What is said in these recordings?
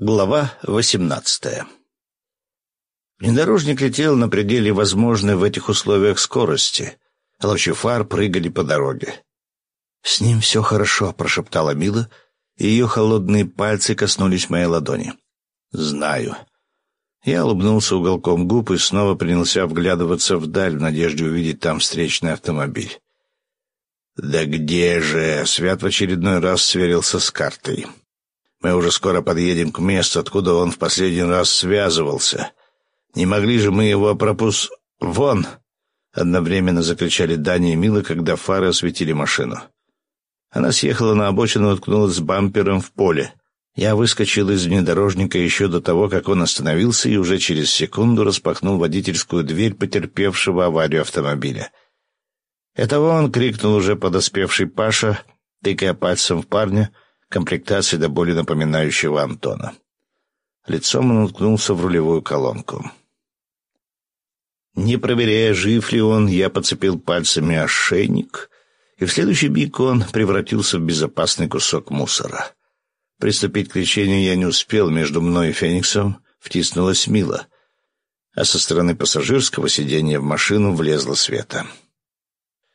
Глава восемнадцатая Внедорожник летел на пределе возможной в этих условиях скорости. Лучи фар прыгали по дороге. «С ним все хорошо», — прошептала Мила, и ее холодные пальцы коснулись моей ладони. «Знаю». Я улыбнулся уголком губ и снова принялся вглядываться вдаль в надежде увидеть там встречный автомобиль. «Да где же?» — Свят в очередной раз сверился с картой. Мы уже скоро подъедем к месту, откуда он в последний раз связывался. Не могли же мы его пропус... Вон!» Одновременно закричали Даня и Мила, когда фары осветили машину. Она съехала на обочину и уткнулась бампером в поле. Я выскочил из внедорожника еще до того, как он остановился, и уже через секунду распахнул водительскую дверь потерпевшего аварию автомобиля. «Это он!» — крикнул уже подоспевший Паша, тыкая пальцем в парня — комплектации до боли напоминающего Антона. Лицом он уткнулся в рулевую колонку. Не проверяя, жив ли он, я подцепил пальцами ошейник, и в следующий миг он превратился в безопасный кусок мусора. Приступить к лечению я не успел, между мной и Фениксом втиснулась Мила, а со стороны пассажирского сиденья в машину влезла Света.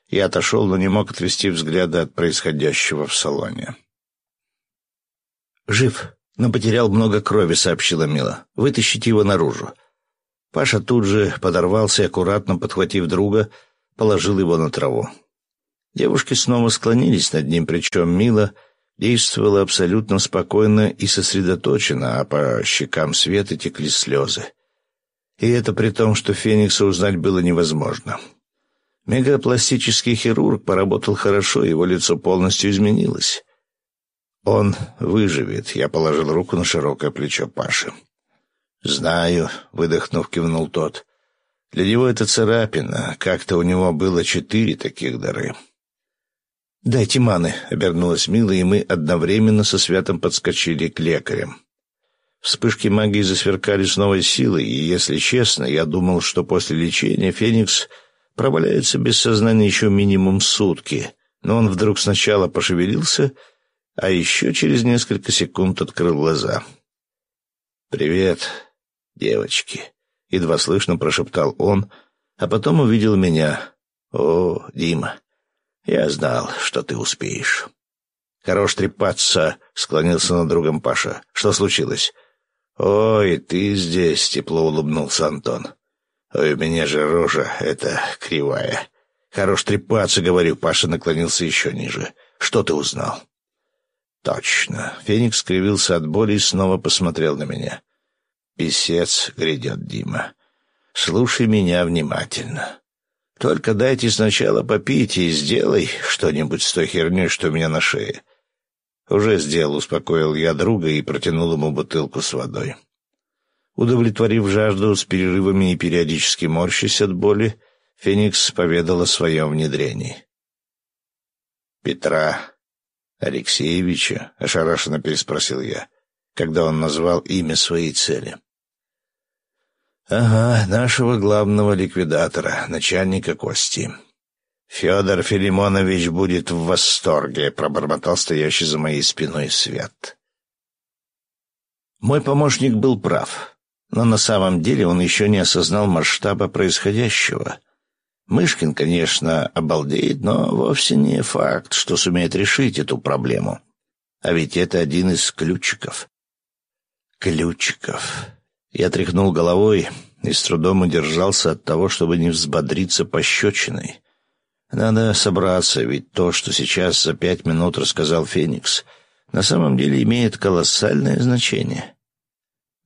Я отошел, но не мог отвести взгляда от происходящего в салоне. «Жив, но потерял много крови», — сообщила Мила. «Вытащите его наружу». Паша тут же подорвался и, аккуратно подхватив друга, положил его на траву. Девушки снова склонились над ним, причем Мила действовала абсолютно спокойно и сосредоточенно, а по щекам Светы текли слезы. И это при том, что Феникса узнать было невозможно. Мегапластический хирург поработал хорошо, его лицо полностью изменилось. «Он выживет», — я положил руку на широкое плечо Паши. «Знаю», — выдохнув, кивнул тот. «Для него это царапина. Как-то у него было четыре таких дары». «Дайте маны», — обернулась Мила, и мы одновременно со Святом подскочили к лекарям. Вспышки магии засверкали с новой силой, и, если честно, я думал, что после лечения Феникс проваляется без сознания еще минимум сутки, но он вдруг сначала пошевелился — а еще через несколько секунд открыл глаза. «Привет, девочки», — едва слышно прошептал он, а потом увидел меня. «О, Дима, я знал, что ты успеешь». «Хорош трепаться», — склонился над другом Паша. «Что случилось?» «Ой, ты здесь», — тепло улыбнулся Антон. «Ой, у меня же рожа эта кривая». «Хорош трепаться», — говорю. Паша наклонился еще ниже. «Что ты узнал?» «Точно». Феникс скривился от боли и снова посмотрел на меня. «Песец грядет, Дима. Слушай меня внимательно. Только дайте сначала попить и сделай что-нибудь с той херней, что у меня на шее». «Уже сделал», — успокоил я друга и протянул ему бутылку с водой. Удовлетворив жажду с перерывами и периодически морщась от боли, Феникс поведал о своем внедрении. Петра «Алексеевича?» — ошарашенно переспросил я, когда он назвал имя своей цели. «Ага, нашего главного ликвидатора, начальника Кости. Федор Филимонович будет в восторге», — пробормотал стоящий за моей спиной Свят. Мой помощник был прав, но на самом деле он еще не осознал масштаба происходящего — Мышкин, конечно, обалдеет, но вовсе не факт, что сумеет решить эту проблему. А ведь это один из ключиков. Ключиков. Я тряхнул головой и с трудом удержался от того, чтобы не взбодриться пощечиной. Надо собраться, ведь то, что сейчас за пять минут рассказал Феникс, на самом деле имеет колоссальное значение.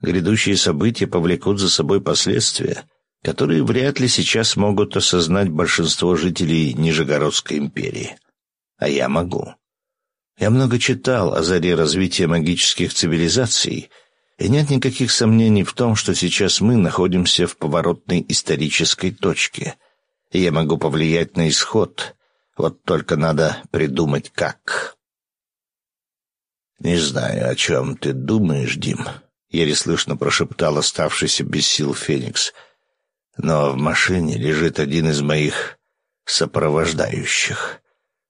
Грядущие события повлекут за собой последствия — которые вряд ли сейчас могут осознать большинство жителей Нижегородской империи. А я могу. Я много читал о заре развития магических цивилизаций, и нет никаких сомнений в том, что сейчас мы находимся в поворотной исторической точке, и я могу повлиять на исход, вот только надо придумать как. «Не знаю, о чем ты думаешь, Дим», — еле слышно прошептал оставшийся без сил Феникс — но в машине лежит один из моих сопровождающих.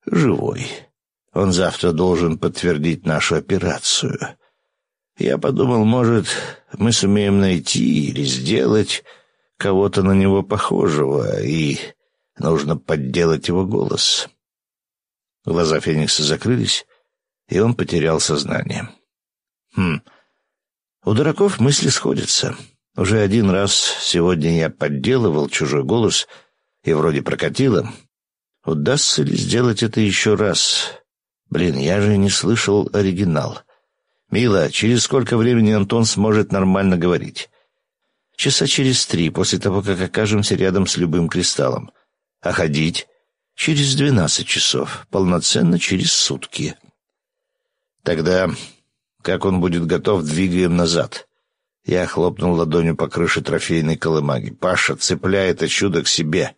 Живой. Он завтра должен подтвердить нашу операцию. Я подумал, может, мы сумеем найти или сделать кого-то на него похожего, и нужно подделать его голос. Глаза Феникса закрылись, и он потерял сознание. Хм, у дураков мысли сходятся. Уже один раз сегодня я подделывал чужой голос, и вроде прокатило. Удастся ли сделать это еще раз? Блин, я же не слышал оригинал. «Мила, через сколько времени Антон сможет нормально говорить?» «Часа через три, после того, как окажемся рядом с любым кристаллом. А ходить?» «Через двенадцать часов. Полноценно через сутки». «Тогда, как он будет готов, двигаем назад». Я хлопнул ладонью по крыше трофейной колымаги. «Паша, цепляй это чудо к себе».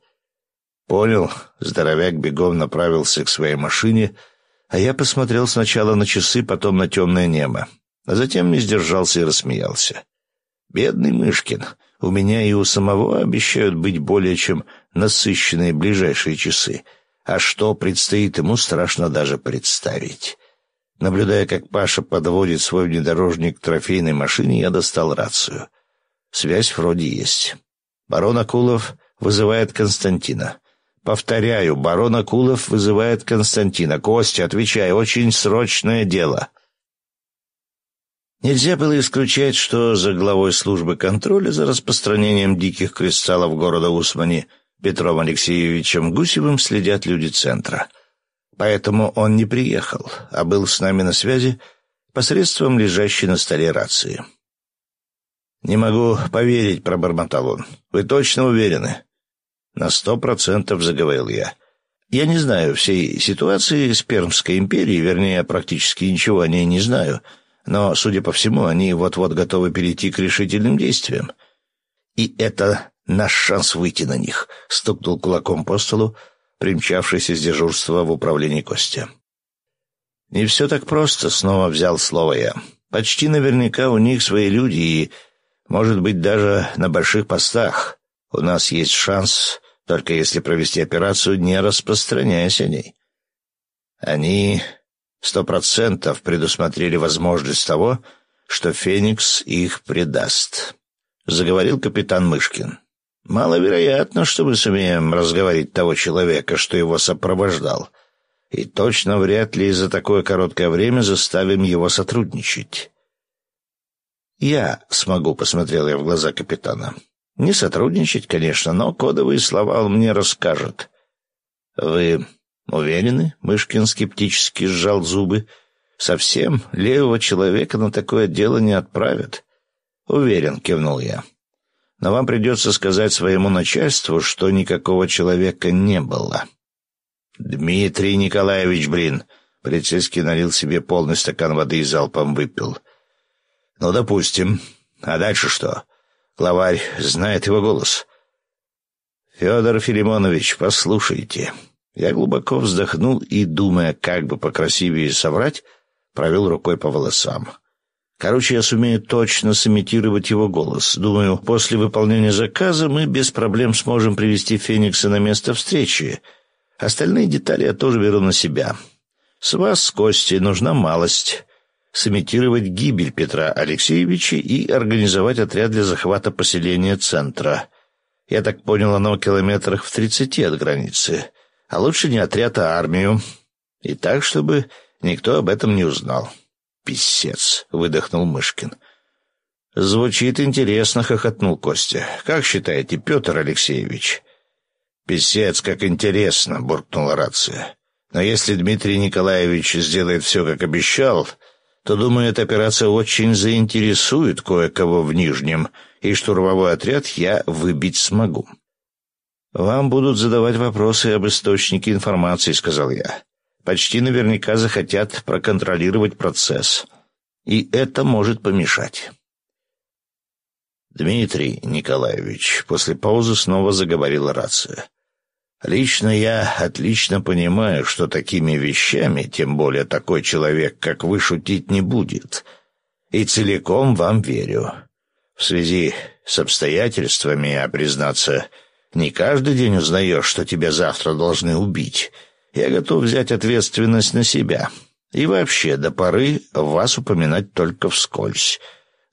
«Понял». Здоровяк бегом направился к своей машине — а я посмотрел сначала на часы, потом на темное небо, а затем не сдержался и рассмеялся. «Бедный Мышкин, у меня и у самого обещают быть более чем насыщенные ближайшие часы, а что предстоит ему, страшно даже представить». Наблюдая, как Паша подводит свой внедорожник к трофейной машине, я достал рацию. Связь вроде есть. Барон Акулов вызывает Константина. Повторяю, барон Акулов вызывает Константина. Костя, отвечай, очень срочное дело. Нельзя было исключать, что за главой службы контроля за распространением диких кристаллов города Усмани Петром Алексеевичем Гусевым следят люди центра. Поэтому он не приехал, а был с нами на связи посредством лежащей на столе рации. «Не могу поверить», — пробормотал он. «Вы точно уверены?» «На сто процентов», — заговорил я. «Я не знаю всей ситуации с Пермской империей, вернее, практически ничего о ней не знаю, но, судя по всему, они вот-вот готовы перейти к решительным действиям. И это наш шанс выйти на них», — стукнул кулаком по столу, примчавшийся с дежурства в управлении Костя. «Не все так просто», — снова взял слово я. «Почти наверняка у них свои люди и, может быть, даже на больших постах. У нас есть шанс только если провести операцию, не распространяясь о ней. Они сто процентов предусмотрели возможность того, что Феникс их предаст. Заговорил капитан Мышкин. Маловероятно, что мы сумеем разговорить того человека, что его сопровождал. И точно вряд ли за такое короткое время заставим его сотрудничать. «Я смогу», — посмотрел я в глаза капитана. Не сотрудничать, конечно, но кодовые слова он мне расскажет. Вы уверены? Мышкин скептически сжал зубы. Совсем левого человека на такое дело не отправят. Уверен, кивнул я. Но вам придется сказать своему начальству, что никакого человека не было. Дмитрий Николаевич, блин. Полицейский налил себе полный стакан воды и залпом выпил. Ну, допустим. А дальше что? Главарь знает его голос. «Федор Филимонович, послушайте». Я глубоко вздохнул и, думая, как бы покрасивее соврать, провел рукой по волосам. Короче, я сумею точно сымитировать его голос. Думаю, после выполнения заказа мы без проблем сможем привести Феникса на место встречи. Остальные детали я тоже беру на себя. С вас, с Костей, нужна малость сымитировать гибель Петра Алексеевича и организовать отряд для захвата поселения центра. Я так понял, оно в километрах в тридцати от границы. А лучше не отряд, а армию. И так, чтобы никто об этом не узнал. «Писец!» — выдохнул Мышкин. «Звучит интересно», — хохотнул Костя. «Как считаете, Петр Алексеевич?» «Писец, как интересно!» — буркнула рация. «Но если Дмитрий Николаевич сделает все, как обещал, то, думаю, эта операция очень заинтересует кое-кого в Нижнем, и штурмовой отряд я выбить смогу. «Вам будут задавать вопросы об источнике информации», — сказал я. «Почти наверняка захотят проконтролировать процесс. И это может помешать». «Дмитрий Николаевич», — после паузы снова заговорила рация. Лично я отлично понимаю, что такими вещами, тем более такой человек, как вы, шутить не будет. И целиком вам верю. В связи с обстоятельствами, а признаться, не каждый день узнаешь, что тебя завтра должны убить. Я готов взять ответственность на себя. И вообще, до поры вас упоминать только вскользь.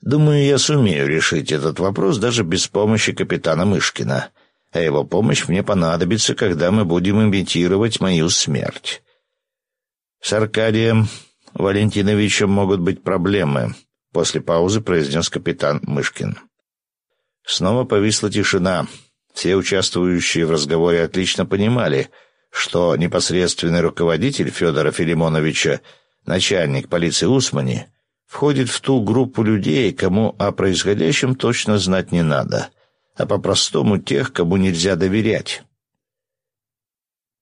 Думаю, я сумею решить этот вопрос даже без помощи капитана Мышкина. А его помощь мне понадобится, когда мы будем имитировать мою смерть. С Аркадием Валентиновичем могут быть проблемы, после паузы произнес капитан Мышкин. Снова повисла тишина. Все участвующие в разговоре отлично понимали, что непосредственный руководитель Федора Филимоновича, начальник полиции Усмани, входит в ту группу людей, кому о происходящем точно знать не надо, а по-простому тех, кому нельзя доверять.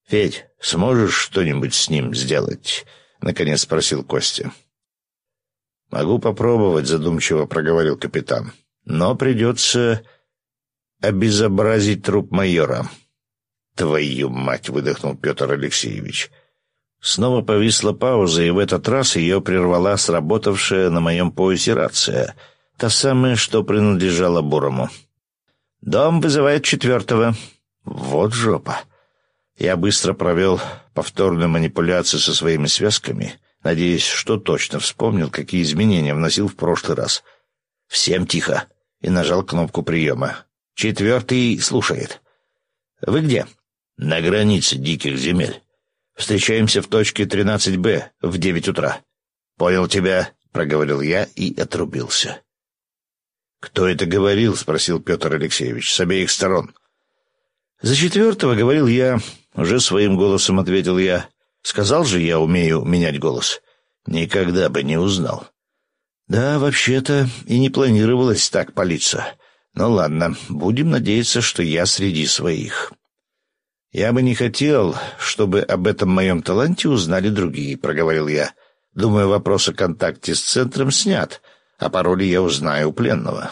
«Федь, сможешь что-нибудь с ним сделать?» — наконец спросил Костя. «Могу попробовать», — задумчиво проговорил капитан. «Но придется обезобразить труп майора». «Твою мать!» — выдохнул Петр Алексеевич. Снова повисла пауза, и в этот раз ее прервала сработавшая на моем поясе рация, та самая, что принадлежала Бурому. «Дом вызывает четвертого». «Вот жопа!» Я быстро провел повторную манипуляцию со своими связками, надеясь, что точно вспомнил, какие изменения вносил в прошлый раз. «Всем тихо!» и нажал кнопку приема. «Четвертый слушает». «Вы где?» «На границе диких земель. Встречаемся в точке 13Б в девять утра». «Понял тебя», — проговорил я и отрубился. «Кто это говорил?» — спросил Петр Алексеевич. «С обеих сторон». «За четвертого, — говорил я, — уже своим голосом ответил я. Сказал же, я умею менять голос. Никогда бы не узнал». «Да, вообще-то и не планировалось так палиться. Ну ладно, будем надеяться, что я среди своих». «Я бы не хотел, чтобы об этом моем таланте узнали другие», — проговорил я. «Думаю, вопрос о контакте с центром снят, а пароли я узнаю у пленного».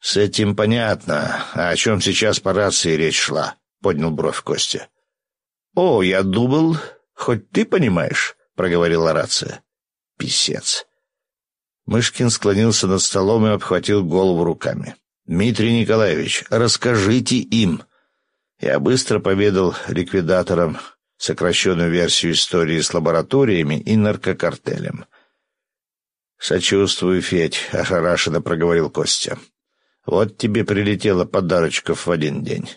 «С этим понятно. А о чем сейчас по рации речь шла?» — поднял бровь Костя. «О, я думал, хоть ты понимаешь», — проговорила рация. «Писец». Мышкин склонился над столом и обхватил голову руками. «Дмитрий Николаевич, расскажите им». Я быстро поведал ликвидаторам сокращенную версию истории с лабораториями и наркокартелем. «Сочувствую, Федь», — ошарашенно проговорил Костя. «Вот тебе прилетело подарочков в один день».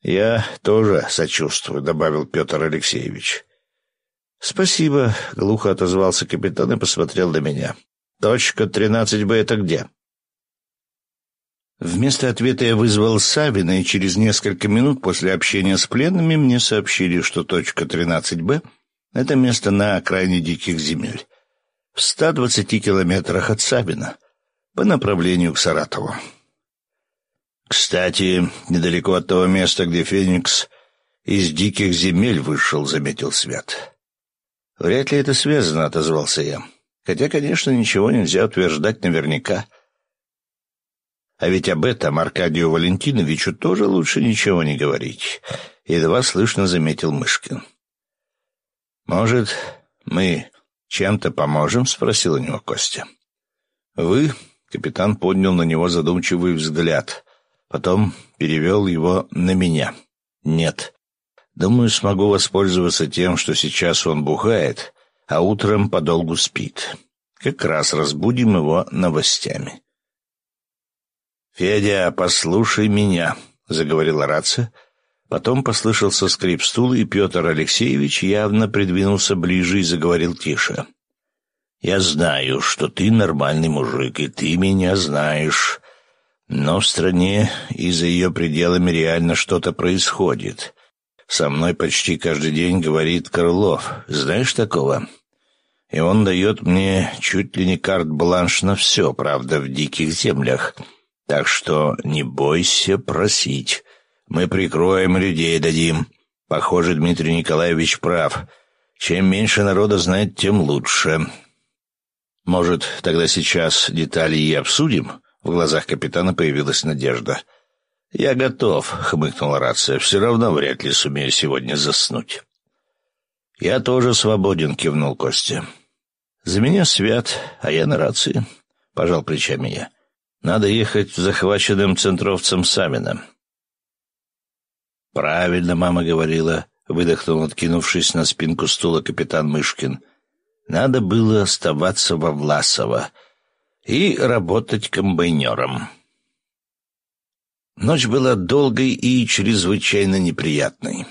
«Я тоже сочувствую», — добавил Петр Алексеевич. «Спасибо», — глухо отозвался капитан и посмотрел на меня. «Точка 13Б — это где?» Вместо ответа я вызвал Савина, и через несколько минут после общения с пленными мне сообщили, что точка 13Б — это место на окраине диких земель, в 120 километрах от Савина, по направлению к Саратову. «Кстати, недалеко от того места, где Феникс из диких земель вышел», — заметил Свят. «Вряд ли это связано», — отозвался я. «Хотя, конечно, ничего нельзя утверждать наверняка». А ведь об этом Аркадию Валентиновичу тоже лучше ничего не говорить. Едва слышно заметил Мышкин. «Может, мы чем-то поможем?» — спросил у него Костя. «Вы?» — капитан поднял на него задумчивый взгляд. Потом перевел его на меня. «Нет. Думаю, смогу воспользоваться тем, что сейчас он бухает, а утром подолгу спит. Как раз разбудим его новостями». «Федя, послушай меня», — заговорила рация. Потом послышался скрип стула, и Петр Алексеевич явно придвинулся ближе и заговорил тише. «Я знаю, что ты нормальный мужик, и ты меня знаешь. Но в стране и за ее пределами реально что-то происходит. Со мной почти каждый день говорит Крылов. Знаешь такого?» И он дает мне чуть ли не карт-бланш на все, правда, в диких землях». Так что не бойся просить. Мы прикроем людей дадим. Похоже, Дмитрий Николаевич прав. Чем меньше народа знает, тем лучше. Может, тогда сейчас детали и обсудим? В глазах капитана появилась надежда. «Я готов», — хмыкнула рация. «Все равно вряд ли сумею сегодня заснуть». «Я тоже свободен», — кивнул Костя. «За меня свят, а я на рации», — пожал плечами я. Надо ехать захваченным центровцем Самином. «Правильно, мама говорила», — выдохнул, откинувшись на спинку стула капитан Мышкин. Надо было оставаться во Власово и работать комбайнером. Ночь была долгой и чрезвычайно неприятной.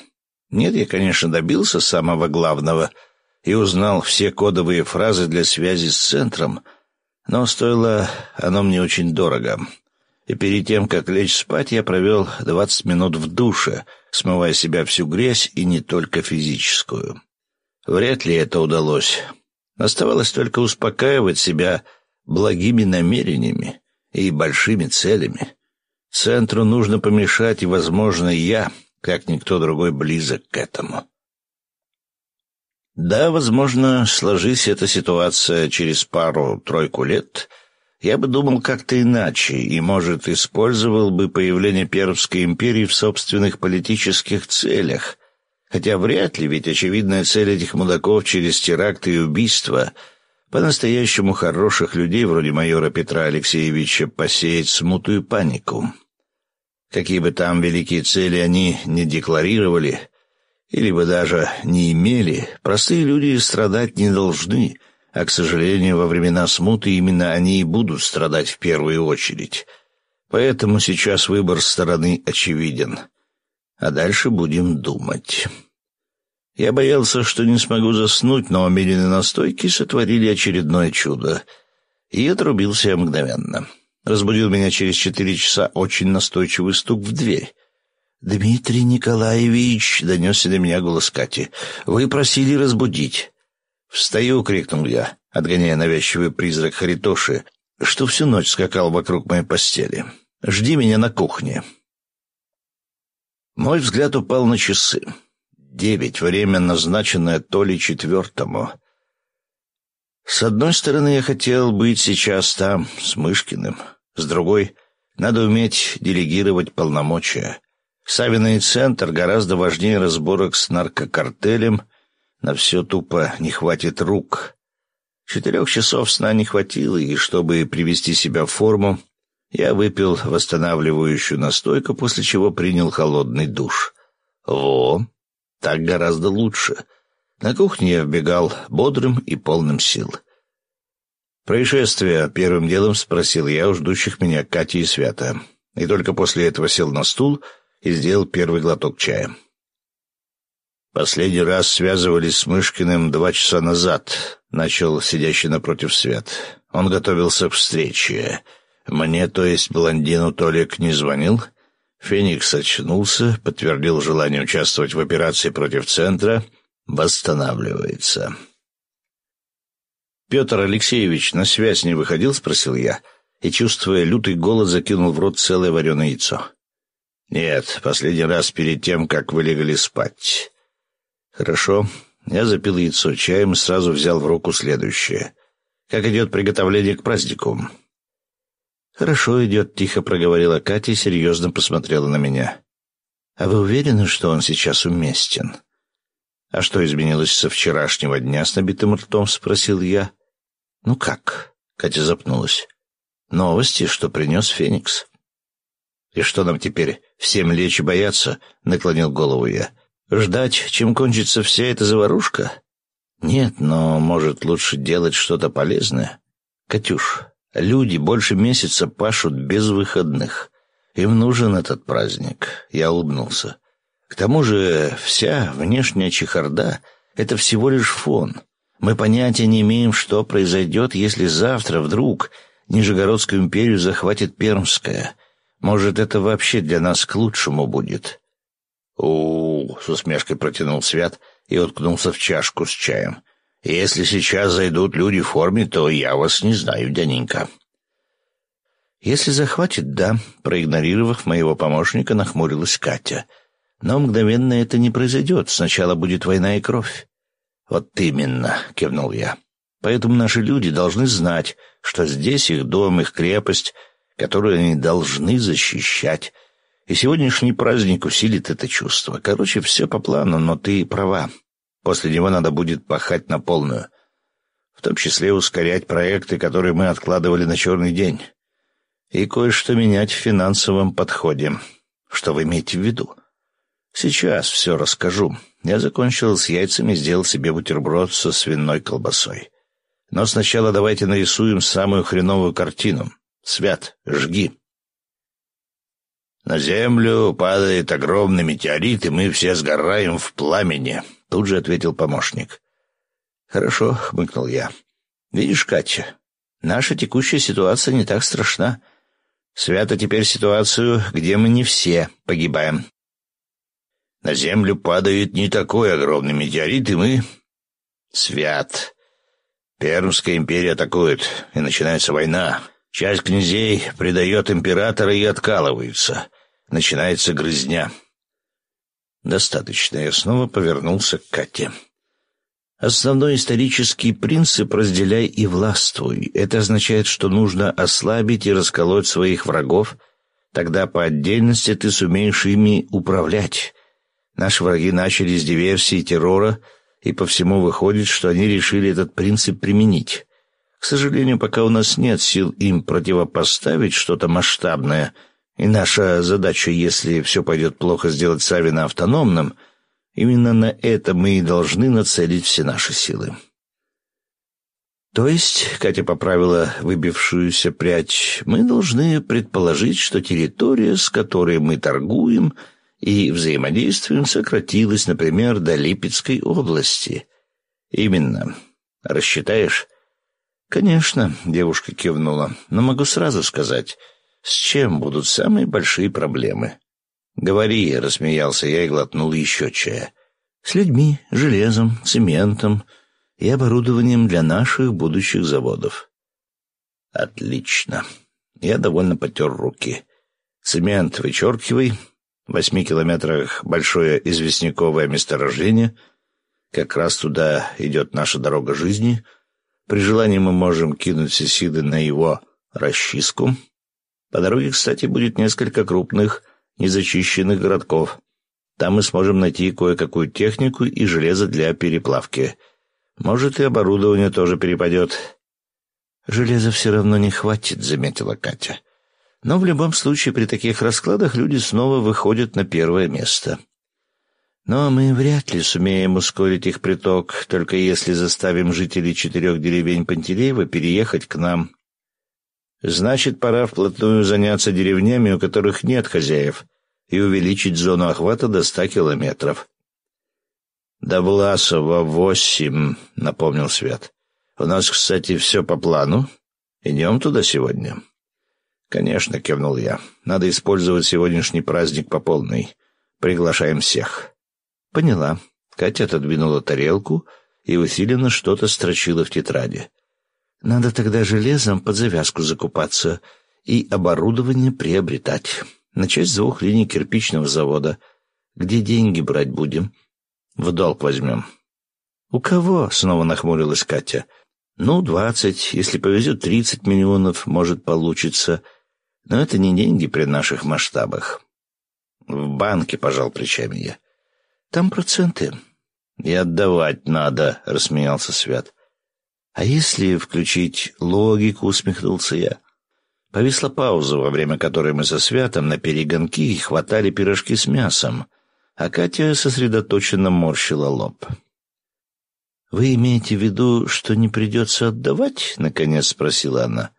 Нет, я, конечно, добился самого главного и узнал все кодовые фразы для связи с центром, но стоило оно мне очень дорого. И перед тем, как лечь спать, я провел двадцать минут в душе, смывая себя всю грязь и не только физическую. Вряд ли это удалось. Оставалось только успокаивать себя благими намерениями и большими целями. Центру нужно помешать, и, возможно, я, как никто другой, близок к этому. Да, возможно, сложись эта ситуация через пару-тройку лет, я бы думал как-то иначе и, может, использовал бы появление Пермской империи в собственных политических целях, хотя вряд ли, ведь очевидная цель этих мудаков через теракты и убийства — по-настоящему хороших людей, вроде майора Петра Алексеевича, посеять смуту и панику. Какие бы там великие цели они не декларировали, или бы даже не имели, простые люди страдать не должны, а, к сожалению, во времена смуты именно они и будут страдать в первую очередь. Поэтому сейчас выбор стороны очевиден. А дальше будем думать. Я боялся, что не смогу заснуть, но медленные настойки сотворили очередное чудо. И отрубился мгновенно. Разбудил меня через четыре часа очень настойчивый стук в дверь. «Дмитрий Николаевич!» — донесся до меня голос Кати. «Вы просили разбудить». «Встаю!» — крикнул я, отгоняя навязчивый призрак Харитоши, что всю ночь скакал вокруг моей постели. «Жди меня на кухне». Мой взгляд упал на часы девять, время, назначенное то ли четвертому. С одной стороны, я хотел быть сейчас там, с Мышкиным. С другой, надо уметь делегировать полномочия. Савиный центр гораздо важнее разборок с наркокартелем. На все тупо не хватит рук. Четырех часов сна не хватило, и чтобы привести себя в форму, я выпил восстанавливающую настойку, после чего принял холодный душ. Во! Так гораздо лучше. На кухне я вбегал бодрым и полным сил. «Происшествие?» — первым делом спросил я у ждущих меня Кати и Свята. И только после этого сел на стул и сделал первый глоток чая. «Последний раз связывались с Мышкиным два часа назад», — начал сидящий напротив Свят. «Он готовился к встрече. Мне, то есть блондину, Толик не звонил?» Феникс очнулся, подтвердил желание участвовать в операции против центра, восстанавливается. «Петр Алексеевич на связь не выходил?» — спросил я, и, чувствуя лютый голод, закинул в рот целое вареное яйцо. «Нет, последний раз перед тем, как вы легли спать». «Хорошо». Я запил яйцо чаем и сразу взял в руку следующее. «Как идет приготовление к празднику?» «Хорошо идет», — тихо проговорила Катя и серьезно посмотрела на меня. «А вы уверены, что он сейчас уместен?» «А что изменилось со вчерашнего дня?» — с набитым ртом спросил я. «Ну как?» — Катя запнулась. «Новости, что принес Феникс». «И что нам теперь, всем лечь и бояться?» — наклонил голову я. «Ждать, чем кончится вся эта заварушка?» «Нет, но, может, лучше делать что-то полезное?» «Катюш, Люди больше месяца пашут без выходных. Им нужен этот праздник. Я улыбнулся. К тому же вся внешняя чехарда — это всего лишь фон. Мы понятия не имеем, что произойдет, если завтра вдруг Нижегородскую империю захватит Пермская. Может, это вообще для нас к лучшему будет. у, -у, -у с усмешкой протянул Свят и уткнулся в чашку с чаем. Если сейчас зайдут люди в форме, то я вас не знаю, дяденька. Если захватит, да, проигнорировав моего помощника, нахмурилась Катя. Но мгновенно это не произойдет. Сначала будет война и кровь. Вот именно, кивнул я. Поэтому наши люди должны знать, что здесь их дом, их крепость, которую они должны защищать. И сегодняшний праздник усилит это чувство. Короче, все по плану, но ты права. После него надо будет пахать на полную. В том числе ускорять проекты, которые мы откладывали на черный день. И кое-что менять в финансовом подходе. Что вы имеете в виду? Сейчас все расскажу. Я закончил с яйцами, сделал себе бутерброд со свиной колбасой. Но сначала давайте нарисуем самую хреновую картину. Свят, жги. На землю падает огромный метеорит, и мы все сгораем в пламени, тут же ответил помощник. Хорошо, хмыкнул я. Видишь, Катя, наша текущая ситуация не так страшна. Свято теперь ситуацию, где мы не все погибаем. На землю падает не такой огромный метеорит, и мы... Свят. Пермская империя атакует, и начинается война. Часть князей предает императора и откалывается. Начинается грызня. Достаточно. Я снова повернулся к Кате. Основной исторический принцип «разделяй и властвуй». Это означает, что нужно ослабить и расколоть своих врагов, тогда по отдельности ты сумеешь ими управлять. Наши враги начали с диверсии террора — и по всему выходит, что они решили этот принцип применить. К сожалению, пока у нас нет сил им противопоставить что-то масштабное, и наша задача, если все пойдет плохо, сделать Савина автономным, именно на это мы и должны нацелить все наши силы. То есть, Катя поправила выбившуюся прядь, мы должны предположить, что территория, с которой мы торгуем — и взаимодействием сократилось, например, до Липецкой области. Именно. Рассчитаешь? Конечно, девушка кивнула, но могу сразу сказать, с чем будут самые большие проблемы. Говори, рассмеялся я и глотнул еще чая. С людьми, железом, цементом и оборудованием для наших будущих заводов. Отлично. Я довольно потер руки. Цемент вычеркивай, в восьми километрах большое известняковое месторождение. Как раз туда идет наша дорога жизни. При желании мы можем кинуть все силы на его расчистку. По дороге, кстати, будет несколько крупных незачищенных городков. Там мы сможем найти кое-какую технику и железо для переплавки. Может, и оборудование тоже перепадет. «Железа все равно не хватит», — заметила Катя. Но в любом случае при таких раскладах люди снова выходят на первое место. Но мы вряд ли сумеем ускорить их приток, только если заставим жителей четырех деревень Пантелеева переехать к нам. Значит, пора вплотную заняться деревнями, у которых нет хозяев, и увеличить зону охвата до ста километров. «До Власова восемь», — напомнил Свят. «У нас, кстати, все по плану. Идем туда сегодня». «Конечно», — кивнул я. «Надо использовать сегодняшний праздник по полной. Приглашаем всех». «Поняла». Катя отодвинула тарелку и усиленно что-то строчила в тетради. «Надо тогда железом под завязку закупаться и оборудование приобретать. Начать с двух линий кирпичного завода. Где деньги брать будем?» «В долг возьмем». «У кого?» — снова нахмурилась Катя. «Ну, двадцать. Если повезет, тридцать миллионов, может, получится». Но это не деньги при наших масштабах. В банке, пожал плечами я. Там проценты. И отдавать надо, рассмеялся Свят. А если включить логику, усмехнулся я. Повисла пауза, во время которой мы со Святом на перегонки хватали пирожки с мясом, а Катя сосредоточенно морщила лоб. «Вы имеете в виду, что не придется отдавать?» — наконец спросила она.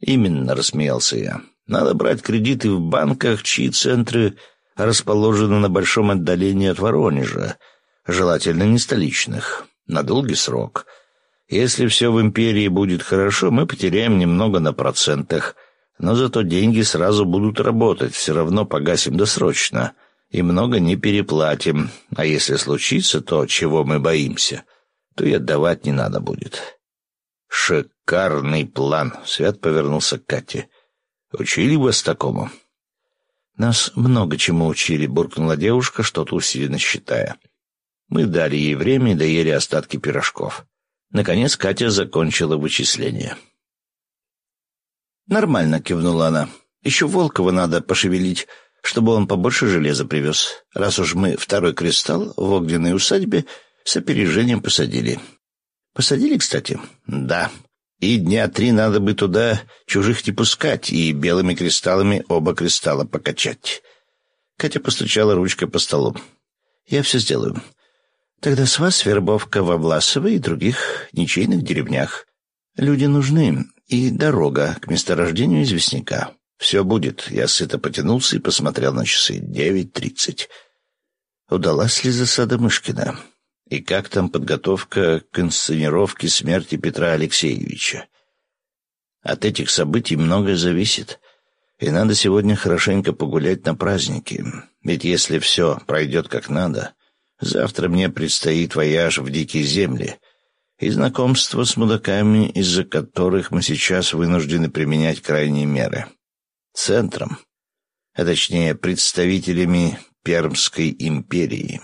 «Именно», — рассмеялся я. Надо брать кредиты в банках, чьи центры расположены на большом отдалении от Воронежа, желательно не столичных, на долгий срок. Если все в империи будет хорошо, мы потеряем немного на процентах, но зато деньги сразу будут работать, все равно погасим досрочно и много не переплатим, а если случится то, чего мы боимся, то и отдавать не надо будет. Шикарный план, Свят повернулся к Кате. Учили вас такому?» «Нас много чему учили», — буркнула девушка, что-то усиленно считая. Мы дали ей время и доели остатки пирожков. Наконец Катя закончила вычисление. «Нормально», — кивнула она. «Еще Волкова надо пошевелить, чтобы он побольше железа привез, раз уж мы второй кристалл в огненной усадьбе с опережением посадили». «Посадили, кстати?» «Да», и дня три надо бы туда чужих не пускать и белыми кристаллами оба кристалла покачать. Катя постучала ручкой по столу. «Я все сделаю. Тогда с вас вербовка в Обласово и других ничейных деревнях. Люди нужны, и дорога к месторождению известняка. Все будет». Я сыто потянулся и посмотрел на часы. Девять тридцать. Удалась ли засада Мышкина? И как там подготовка к инсценировке смерти Петра Алексеевича? От этих событий многое зависит. И надо сегодня хорошенько погулять на празднике. Ведь если все пройдет как надо, завтра мне предстоит вояж в дикие земли и знакомство с мудаками, из-за которых мы сейчас вынуждены применять крайние меры. Центром, а точнее представителями Пермской империи.